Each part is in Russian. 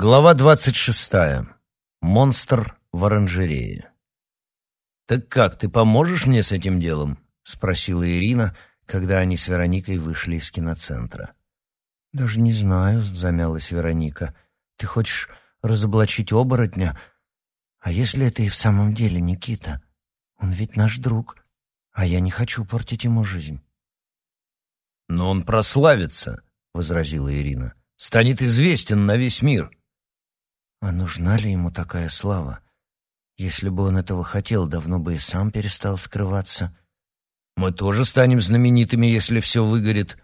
Глава двадцать шестая. Монстр в оранжерее. «Так как, ты поможешь мне с этим делом?» — спросила Ирина, когда они с Вероникой вышли из киноцентра. «Даже не знаю», — замялась Вероника. «Ты хочешь разоблачить оборотня? А если это и в самом деле Никита? Он ведь наш друг, а я не хочу портить ему жизнь». «Но он прославится», — возразила Ирина. «Станет известен на весь мир». А нужна ли ему такая слава? Если бы он этого хотел, давно бы и сам перестал скрываться. Мы тоже станем знаменитыми, если все выгорит.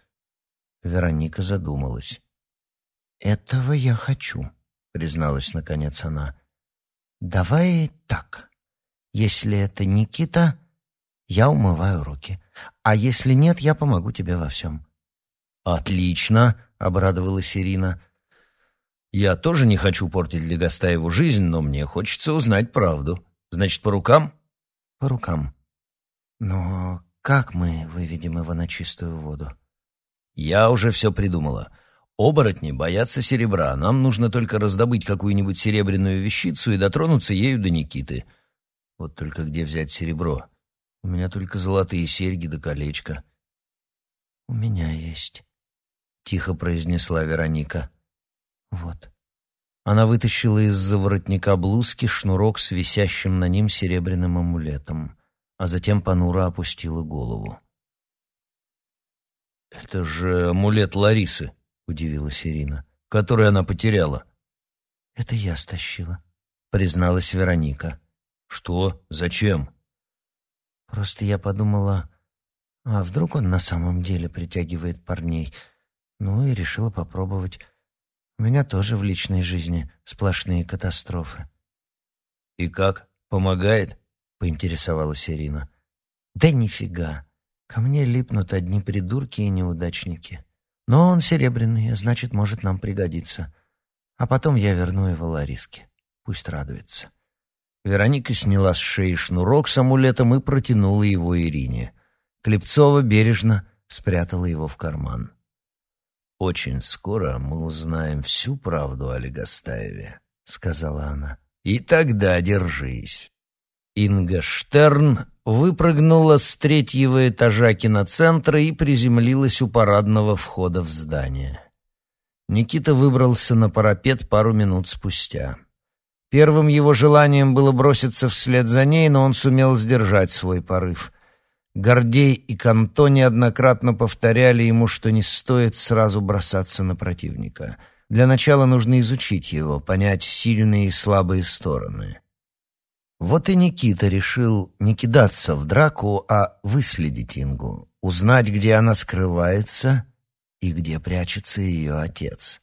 Вероника задумалась. Этого я хочу, призналась наконец она. Давай так. Если это Никита, я умываю руки. А если нет, я помогу тебе во всем. Отлично, обрадовалась Ирина. Я тоже не хочу портить Легостаеву жизнь, но мне хочется узнать правду. Значит, по рукам? По рукам. Но как мы выведем его на чистую воду? Я уже все придумала. Оборотни боятся серебра. Нам нужно только раздобыть какую-нибудь серебряную вещицу и дотронуться ею до Никиты. Вот только где взять серебро? У меня только золотые серьги да колечко. У меня есть, тихо произнесла Вероника. Вот. Она вытащила из-за воротника блузки шнурок с висящим на ним серебряным амулетом, а затем понуро опустила голову. «Это же амулет Ларисы», — удивилась Ирина, — «который она потеряла». «Это я стащила», — призналась Вероника. «Что? Зачем?» «Просто я подумала, а вдруг он на самом деле притягивает парней? Ну и решила попробовать». У меня тоже в личной жизни сплошные катастрофы. И как? Помогает? поинтересовалась Ирина. Да нифига. Ко мне липнут одни придурки и неудачники. Но он серебряный, а значит, может нам пригодиться. А потом я верну его Лариске. Пусть радуется. Вероника сняла с шеи шнурок с амулетом и протянула его Ирине. Клепцова бережно спрятала его в карман. «Очень скоро мы узнаем всю правду о Легостаеве», — сказала она. «И тогда держись». Инга Штерн выпрыгнула с третьего этажа киноцентра и приземлилась у парадного входа в здание. Никита выбрался на парапет пару минут спустя. Первым его желанием было броситься вслед за ней, но он сумел сдержать свой порыв. Гордей и Канто неоднократно повторяли ему, что не стоит сразу бросаться на противника. Для начала нужно изучить его, понять сильные и слабые стороны. Вот и Никита решил не кидаться в драку, а выследить Ингу, узнать, где она скрывается и где прячется ее отец.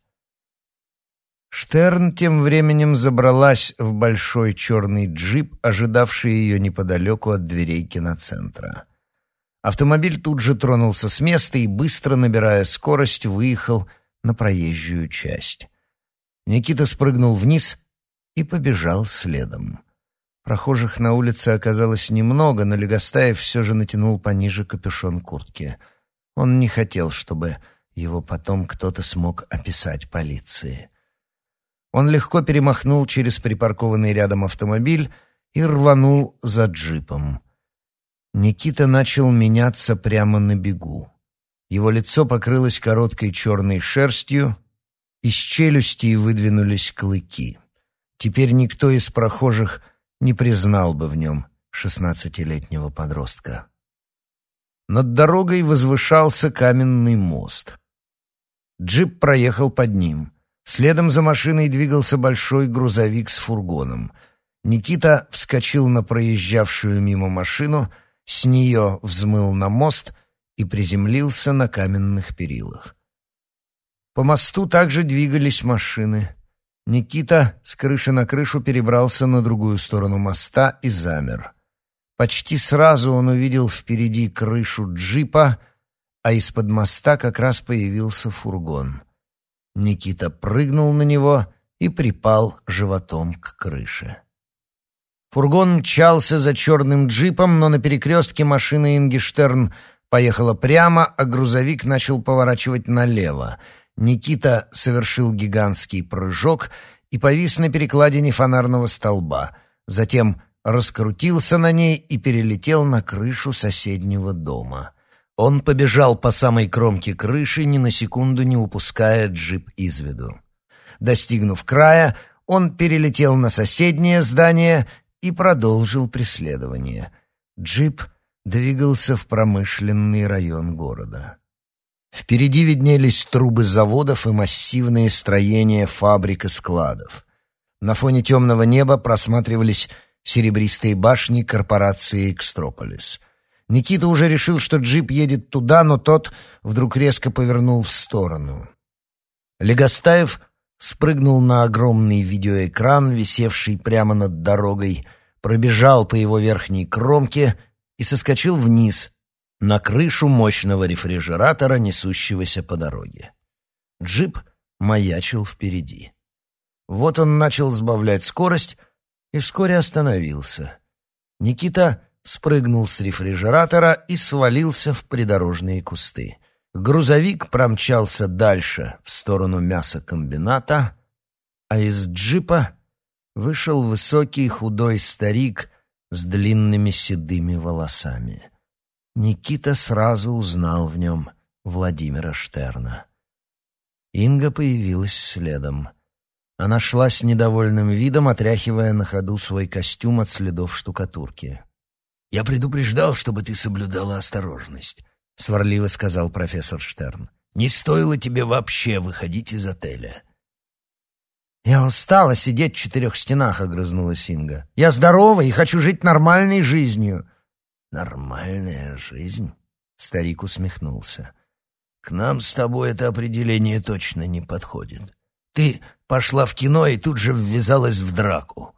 Штерн тем временем забралась в большой черный джип, ожидавший ее неподалеку от дверей киноцентра. Автомобиль тут же тронулся с места и, быстро набирая скорость, выехал на проезжую часть. Никита спрыгнул вниз и побежал следом. Прохожих на улице оказалось немного, но Легостаев все же натянул пониже капюшон куртки. Он не хотел, чтобы его потом кто-то смог описать полиции. Он легко перемахнул через припаркованный рядом автомобиль и рванул за джипом. Никита начал меняться прямо на бегу. Его лицо покрылось короткой черной шерстью, из челюстей выдвинулись клыки. Теперь никто из прохожих не признал бы в нем шестнадцатилетнего подростка. Над дорогой возвышался каменный мост. Джип проехал под ним. Следом за машиной двигался большой грузовик с фургоном. Никита вскочил на проезжавшую мимо машину — с нее взмыл на мост и приземлился на каменных перилах. По мосту также двигались машины. Никита с крыши на крышу перебрался на другую сторону моста и замер. Почти сразу он увидел впереди крышу джипа, а из-под моста как раз появился фургон. Никита прыгнул на него и припал животом к крыше. Фургон мчался за черным джипом, но на перекрестке машина Ингиштерн поехала прямо, а грузовик начал поворачивать налево. Никита совершил гигантский прыжок и повис на перекладине фонарного столба, затем раскрутился на ней и перелетел на крышу соседнего дома. Он побежал по самой кромке крыши, ни на секунду не упуская джип из виду. Достигнув края, он перелетел на соседнее здание и продолжил преследование. Джип двигался в промышленный район города. Впереди виднелись трубы заводов и массивные строения фабрик и складов. На фоне темного неба просматривались серебристые башни корпорации «Экстрополис». Никита уже решил, что джип едет туда, но тот вдруг резко повернул в сторону. Легостаев спрыгнул на огромный видеоэкран, висевший прямо над дорогой, пробежал по его верхней кромке и соскочил вниз, на крышу мощного рефрижератора, несущегося по дороге. Джип маячил впереди. Вот он начал сбавлять скорость и вскоре остановился. Никита спрыгнул с рефрижератора и свалился в придорожные кусты. Грузовик промчался дальше, в сторону мясокомбината, а из джипа вышел высокий худой старик с длинными седыми волосами. Никита сразу узнал в нем Владимира Штерна. Инга появилась следом. Она шла с недовольным видом, отряхивая на ходу свой костюм от следов штукатурки. «Я предупреждал, чтобы ты соблюдала осторожность», — сварливо сказал профессор Штерн. «Не стоило тебе вообще выходить из отеля». «Я устала сидеть в четырех стенах», — огрызнулась Инга. «Я здорова и хочу жить нормальной жизнью». «Нормальная жизнь?» — старик усмехнулся. «К нам с тобой это определение точно не подходит. Ты пошла в кино и тут же ввязалась в драку».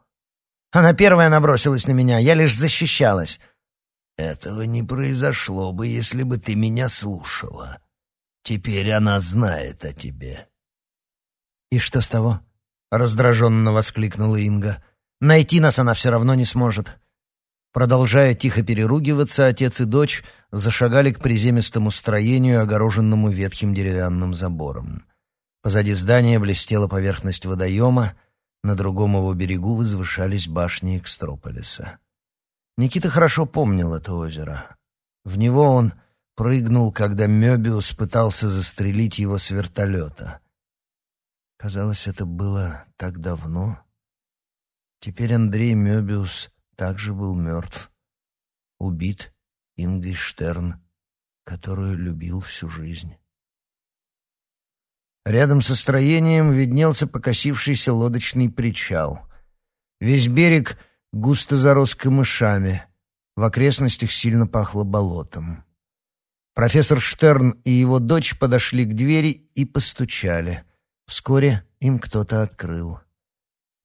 «Она первая набросилась на меня, я лишь защищалась». «Этого не произошло бы, если бы ты меня слушала. Теперь она знает о тебе». «И что с того?» — раздраженно воскликнула Инга. «Найти нас она все равно не сможет. Продолжая тихо переругиваться, отец и дочь зашагали к приземистому строению, огороженному ветхим деревянным забором. Позади здания блестела поверхность водоема, на другом его берегу возвышались башни Экстрополиса. Никита хорошо помнил это озеро. В него он прыгнул, когда Мёбиус пытался застрелить его с вертолета. Казалось, это было так давно. Теперь Андрей Мёбиус также был мертв, убит Ингой Штерн, которую любил всю жизнь. Рядом со строением виднелся покосившийся лодочный причал. Весь берег густо зарос камышами, в окрестностях сильно пахло болотом. Профессор Штерн и его дочь подошли к двери и постучали. Вскоре им кто-то открыл.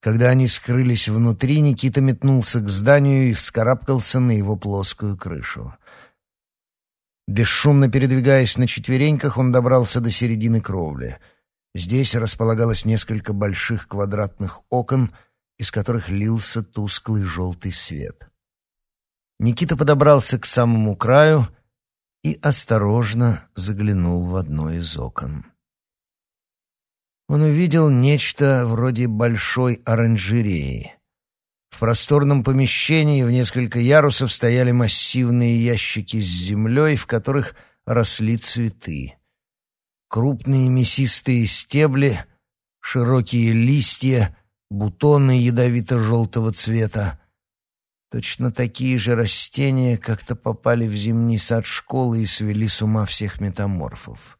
Когда они скрылись внутри, Никита метнулся к зданию и вскарабкался на его плоскую крышу. Бесшумно передвигаясь на четвереньках, он добрался до середины кровли. Здесь располагалось несколько больших квадратных окон, из которых лился тусклый желтый свет. Никита подобрался к самому краю и осторожно заглянул в одно из окон он увидел нечто вроде большой оранжереи. В просторном помещении в несколько ярусов стояли массивные ящики с землей, в которых росли цветы. Крупные мясистые стебли, широкие листья, бутоны ядовито-желтого цвета. Точно такие же растения как-то попали в зимний сад школы и свели с ума всех метаморфов.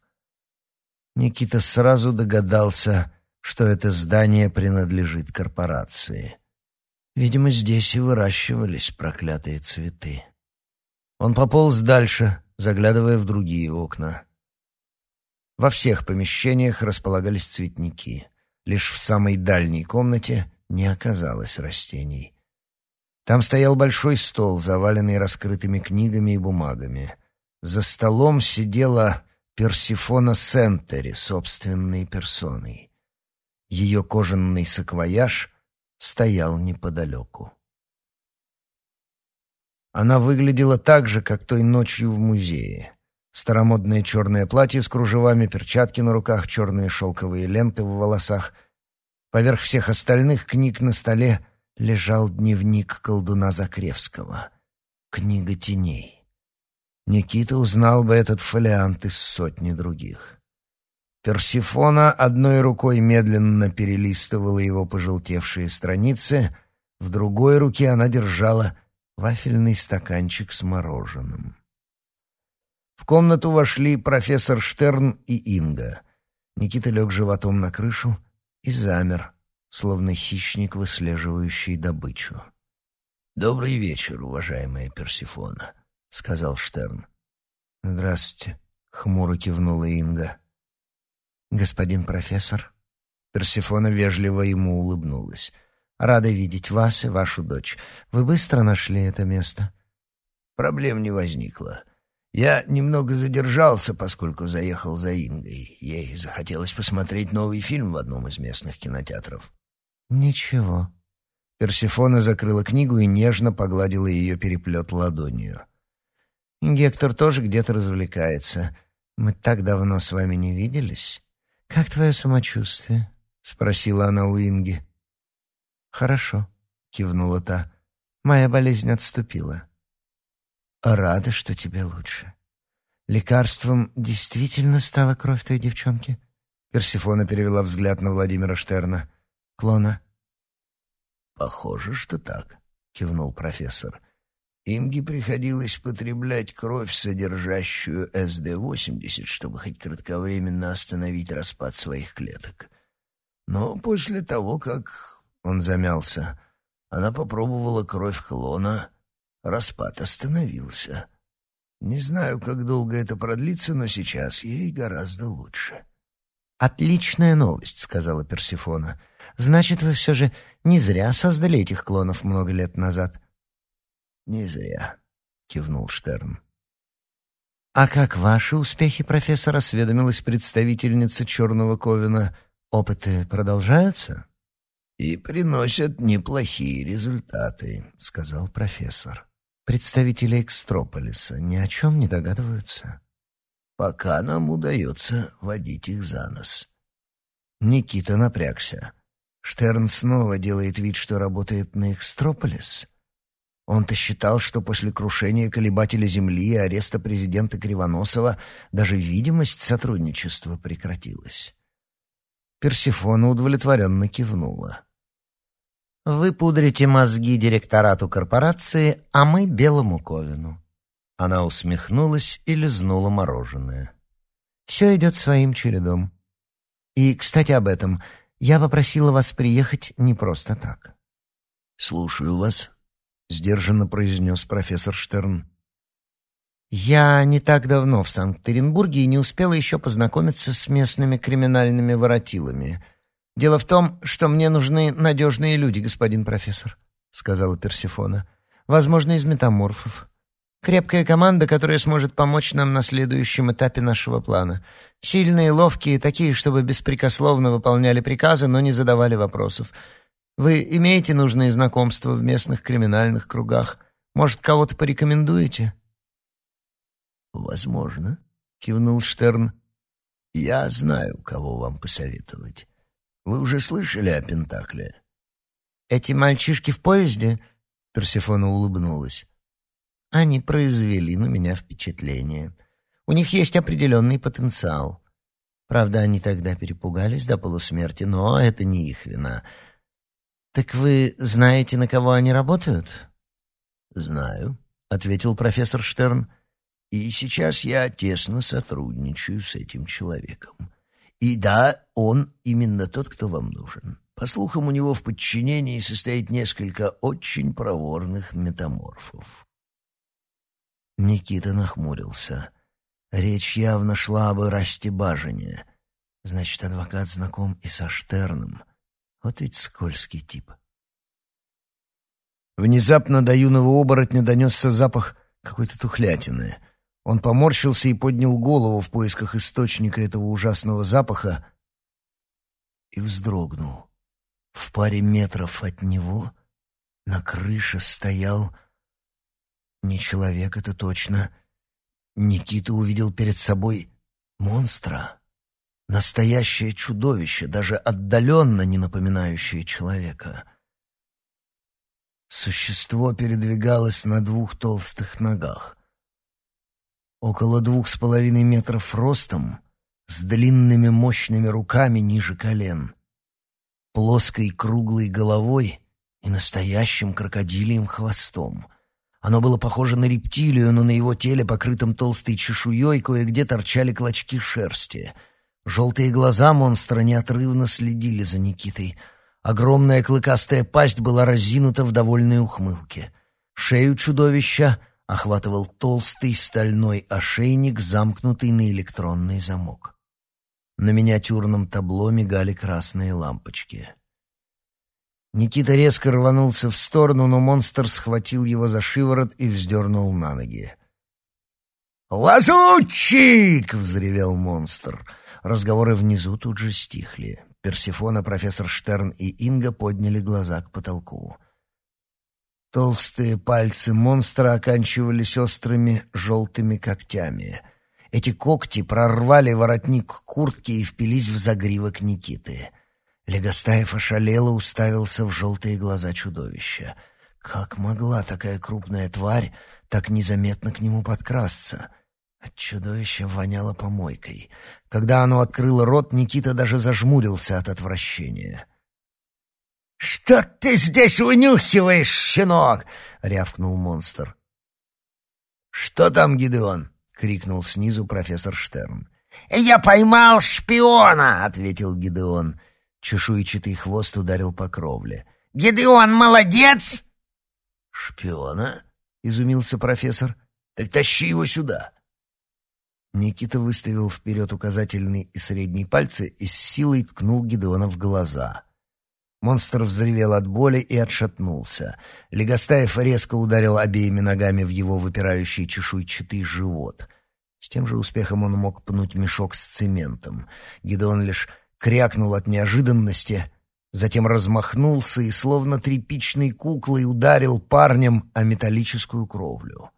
Никита сразу догадался, что это здание принадлежит корпорации. Видимо, здесь и выращивались проклятые цветы. Он пополз дальше, заглядывая в другие окна. Во всех помещениях располагались цветники. Лишь в самой дальней комнате не оказалось растений. Там стоял большой стол, заваленный раскрытыми книгами и бумагами. За столом сидела Персифона Сентери собственной персоной. Ее кожаный саквояж стоял неподалеку. Она выглядела так же, как той ночью в музее. Старомодное черное платье с кружевами, перчатки на руках, черные шелковые ленты в волосах. Поверх всех остальных книг на столе лежал дневник колдуна Закревского. Книга теней. Никита узнал бы этот фолиант из сотни других. Персифона одной рукой медленно перелистывала его пожелтевшие страницы, в другой руке она держала вафельный стаканчик с мороженым. В комнату вошли профессор Штерн и Инга. Никита лег животом на крышу и замер, словно хищник, выслеживающий добычу. «Добрый вечер, уважаемая Персифона», — сказал Штерн. «Здравствуйте», — хмуро кивнула Инга. «Господин профессор?» Персифона вежливо ему улыбнулась. «Рада видеть вас и вашу дочь. Вы быстро нашли это место?» «Проблем не возникло. Я немного задержался, поскольку заехал за Ингой. Ей захотелось посмотреть новый фильм в одном из местных кинотеатров. «Ничего». Персифона закрыла книгу и нежно погладила ее переплет ладонью. «Гектор тоже где-то развлекается. Мы так давно с вами не виделись. Как твое самочувствие?» — спросила она у Инги. «Хорошо», — кивнула та. «Моя болезнь отступила». Рада, что тебе лучше. Лекарством действительно стала кровь той девчонки? Персифона перевела взгляд на Владимира Штерна. Клона? Похоже, что так, кивнул профессор. Инге приходилось потреблять кровь, содержащую СД-80, чтобы хоть кратковременно остановить распад своих клеток. Но после того, как он замялся, она попробовала кровь клона Распад остановился. Не знаю, как долго это продлится, но сейчас ей гораздо лучше. «Отличная новость», — сказала Персифона. «Значит, вы все же не зря создали этих клонов много лет назад». «Не зря», — кивнул Штерн. «А как ваши успехи, профессор?» — осведомилась представительница Черного Ковина. «Опыты продолжаются?» «И приносят неплохие результаты», — сказал профессор. Представители Экстрополиса ни о чем не догадываются. Пока нам удается водить их за нос. Никита напрягся. Штерн снова делает вид, что работает на Экстрополис. Он-то считал, что после крушения колебателя Земли и ареста президента Кривоносова даже видимость сотрудничества прекратилась. Персифона удовлетворенно кивнула. Вы пудрите мозги директорату корпорации, а мы белому Ковину». Она усмехнулась и лизнула мороженое. «Все идет своим чередом. И, кстати, об этом. Я попросила вас приехать не просто так». «Слушаю вас», — сдержанно произнес профессор Штерн. «Я не так давно в Санкт-Петербурге и не успела еще познакомиться с местными криминальными воротилами». «Дело в том, что мне нужны надежные люди, господин профессор», — сказала Персифона. «Возможно, из метаморфов. Крепкая команда, которая сможет помочь нам на следующем этапе нашего плана. Сильные, ловкие, такие, чтобы беспрекословно выполняли приказы, но не задавали вопросов. Вы имеете нужные знакомства в местных криминальных кругах? Может, кого-то порекомендуете?» «Возможно», — кивнул Штерн. «Я знаю, кого вам посоветовать. Вы уже слышали о Пентакле?» «Эти мальчишки в поезде?» — Персифона улыбнулась. «Они произвели на меня впечатление. У них есть определенный потенциал. Правда, они тогда перепугались до полусмерти, но это не их вина. Так вы знаете, на кого они работают?» «Знаю», — ответил профессор Штерн. «И сейчас я тесно сотрудничаю с этим человеком. И да, он именно тот, кто вам нужен. По слухам, у него в подчинении состоит несколько очень проворных метаморфов. Никита нахмурился. Речь явно шла об растебажине. Значит, адвокат знаком и со Штерном. Вот ведь скользкий тип. Внезапно до юного оборотня донесся запах какой-то тухлятины — он поморщился и поднял голову в поисках источника этого ужасного запаха и вздрогнул. В паре метров от него на крыше стоял не человек, это точно. Никита увидел перед собой монстра. Настоящее чудовище, даже отдаленно не напоминающее человека. Существо передвигалось на двух толстых ногах. Около двух с половиной метров ростом, с длинными мощными руками ниже колен, плоской круглой головой и настоящим крокодилием хвостом. Оно было похоже на рептилию, но на его теле, покрытом толстой чешуей, кое-где торчали клочки шерсти — Желтые глаза монстра неотрывно следили за Никитой. Огромная клыкастая пасть была разинута в довольной ухмылке. Шею чудовища охватывал толстый стальной ошейник, замкнутый на электронный замок. На миниатюрном табло мигали красные лампочки. Никита резко рванулся в сторону, но монстр схватил его за шиворот и вздернул на ноги. «Лазутчик!» — взревел монстр — Разговоры внизу тут же стихли. Персифона, профессор Штерн и Инга подняли глаза к потолку. Толстые пальцы монстра оканчивались острыми желтыми когтями. Эти когти прорвали воротник куртки и впились в загривок Никиты. Легостаев ошалело уставился в желтые глаза чудовища. Как могла такая крупная тварь так незаметно к нему подкрасться? От чудовища воняло помойкой. Когда оно открыло рот, Никита даже зажмурился от отвращения. «Что ты здесь вынюхиваешь, щенок?» — рявкнул монстр. «Что там, Гидеон?» — крикнул снизу профессор Штерн. «Я поймал шпиона!» — ответил Гидеон. Чешуйчатый хвост ударил по кровле. «Гидеон, молодец!» «Шпиона?» — изумился профессор. «Так тащи его сюда!» Никита выставил вперед указательный и средний пальцы и с силой ткнул Гедеона в глаза. Монстр взревел от боли и отшатнулся. Легостаев резко ударил обеими ногами в его выпирающий чешуйчатый живот. С тем же успехом он мог пнуть мешок с цементом. Гедеон лишь крякнул от неожиданности, затем размахнулся и, словно тряпичной куклой, ударил парнем о металлическую кровлю.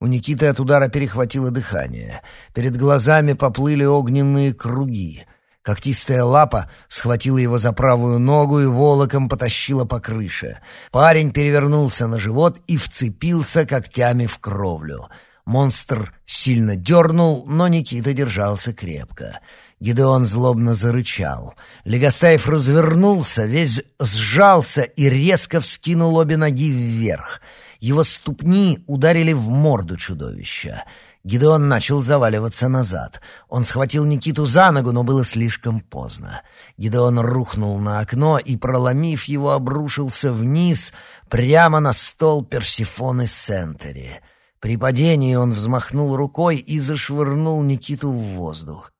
У Никиты от удара перехватило дыхание. Перед глазами поплыли огненные круги. Когтистая лапа схватила его за правую ногу и волоком потащила по крыше. Парень перевернулся на живот и вцепился когтями в кровлю. Монстр сильно дернул, но Никита держался крепко. Гидеон злобно зарычал. Легостаев развернулся, весь сжался и резко вскинул обе ноги вверх — его ступни ударили в морду чудовища. Гидеон начал заваливаться назад. Он схватил Никиту за ногу, но было слишком поздно. Гидеон рухнул на окно и, проломив его, обрушился вниз, прямо на стол Персифоны Сентери. При падении он взмахнул рукой и зашвырнул Никиту в воздух.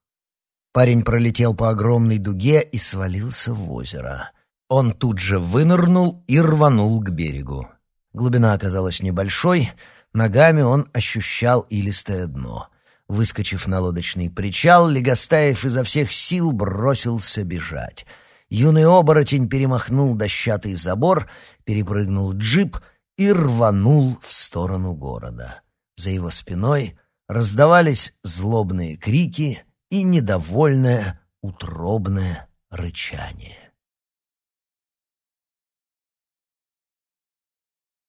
Парень пролетел по огромной дуге и свалился в озеро. Он тут же вынырнул и рванул к берегу. Глубина оказалась небольшой, ногами он ощущал илистое дно. Выскочив на лодочный причал, Легостаев изо всех сил бросился бежать. Юный оборотень перемахнул дощатый забор, перепрыгнул джип и рванул в сторону города. За его спиной раздавались злобные крики и недовольное утробное рычание.